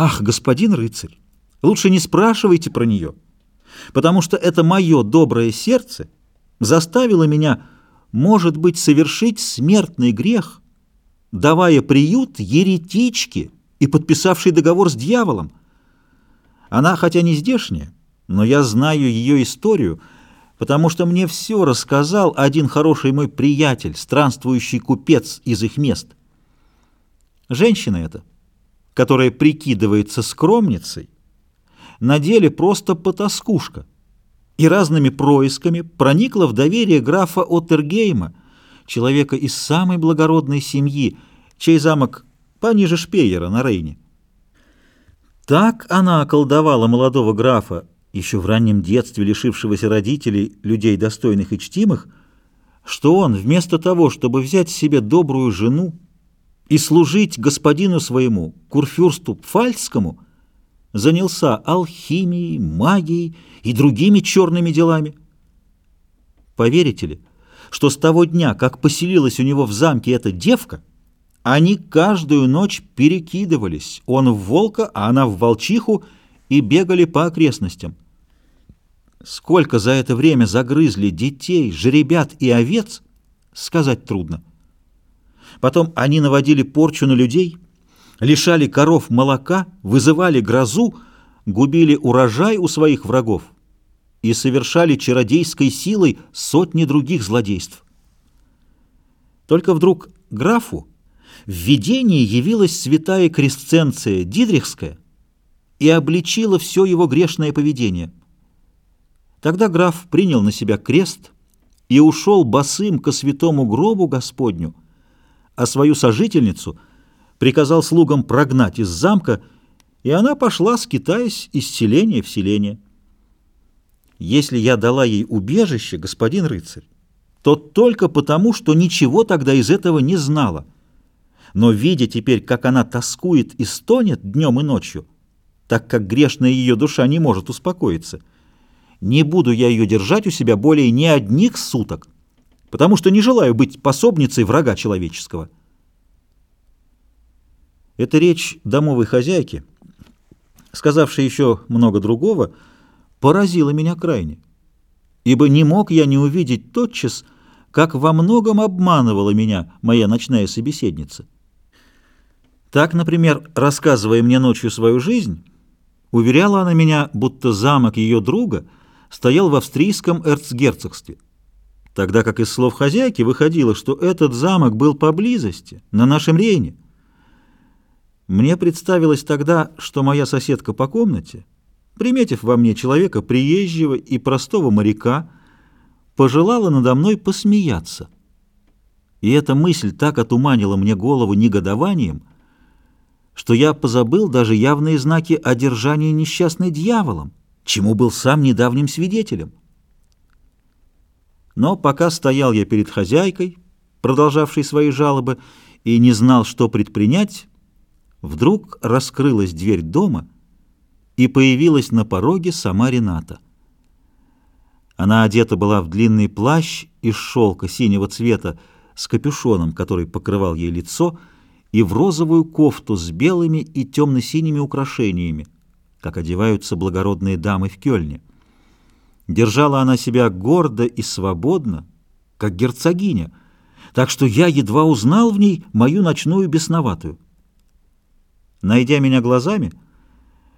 Ах, господин рыцарь, лучше не спрашивайте про нее, потому что это мое доброе сердце заставило меня, может быть, совершить смертный грех, давая приют еретичке и подписавшей договор с дьяволом. Она, хотя не здешняя, но я знаю ее историю, потому что мне все рассказал один хороший мой приятель, странствующий купец из их мест. Женщина эта, которая прикидывается скромницей, на деле просто потаскушка, и разными происками проникла в доверие графа Оттергейма, человека из самой благородной семьи, чей замок пониже Шпеера на Рейне. Так она околдовала молодого графа, еще в раннем детстве лишившегося родителей, людей достойных и чтимых, что он, вместо того, чтобы взять себе добрую жену и служить господину своему, курфюрсту Пфальцкому, занялся алхимией, магией и другими черными делами. Поверите ли, что с того дня, как поселилась у него в замке эта девка, они каждую ночь перекидывались, он в волка, а она в волчиху, и бегали по окрестностям. Сколько за это время загрызли детей, жеребят и овец, сказать трудно. Потом они наводили порчу на людей, лишали коров молока, вызывали грозу, губили урожай у своих врагов и совершали чародейской силой сотни других злодейств. Только вдруг графу в видении явилась святая кресценция Дидрихская и обличила все его грешное поведение. Тогда граф принял на себя крест и ушел босым ко святому гробу Господню, а свою сожительницу приказал слугам прогнать из замка, и она пошла, скитаясь из селения в селение. Если я дала ей убежище, господин рыцарь, то только потому, что ничего тогда из этого не знала. Но видя теперь, как она тоскует и стонет днем и ночью, так как грешная ее душа не может успокоиться, не буду я ее держать у себя более ни одних суток, потому что не желаю быть пособницей врага человеческого. Эта речь домовой хозяйки, сказавшей еще много другого, поразила меня крайне, ибо не мог я не увидеть тотчас, как во многом обманывала меня моя ночная собеседница. Так, например, рассказывая мне ночью свою жизнь, Уверяла она меня, будто замок ее друга стоял в австрийском эрцгерцогстве, тогда как из слов хозяйки выходило, что этот замок был поблизости, на нашем Рейне. Мне представилось тогда, что моя соседка по комнате, приметив во мне человека приезжего и простого моряка, пожелала надо мной посмеяться. И эта мысль так отуманила мне голову негодованием, что я позабыл даже явные знаки одержания несчастной дьяволом, чему был сам недавним свидетелем. Но пока стоял я перед хозяйкой, продолжавшей свои жалобы, и не знал, что предпринять, вдруг раскрылась дверь дома, и появилась на пороге сама Рената. Она одета была в длинный плащ из шелка синего цвета с капюшоном, который покрывал ей лицо, и в розовую кофту с белыми и темно-синими украшениями, как одеваются благородные дамы в Кёльне. Держала она себя гордо и свободно, как герцогиня, так что я едва узнал в ней мою ночную бесноватую. Найдя меня глазами,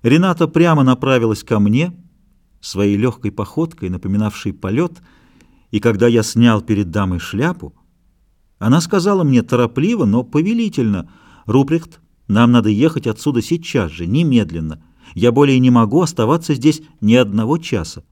Рената прямо направилась ко мне, своей легкой походкой, напоминавшей полет, и когда я снял перед дамой шляпу, она сказала мне торопливо, но повелительно, «Руприхт, нам надо ехать отсюда сейчас же, немедленно. Я более не могу оставаться здесь ни одного часа».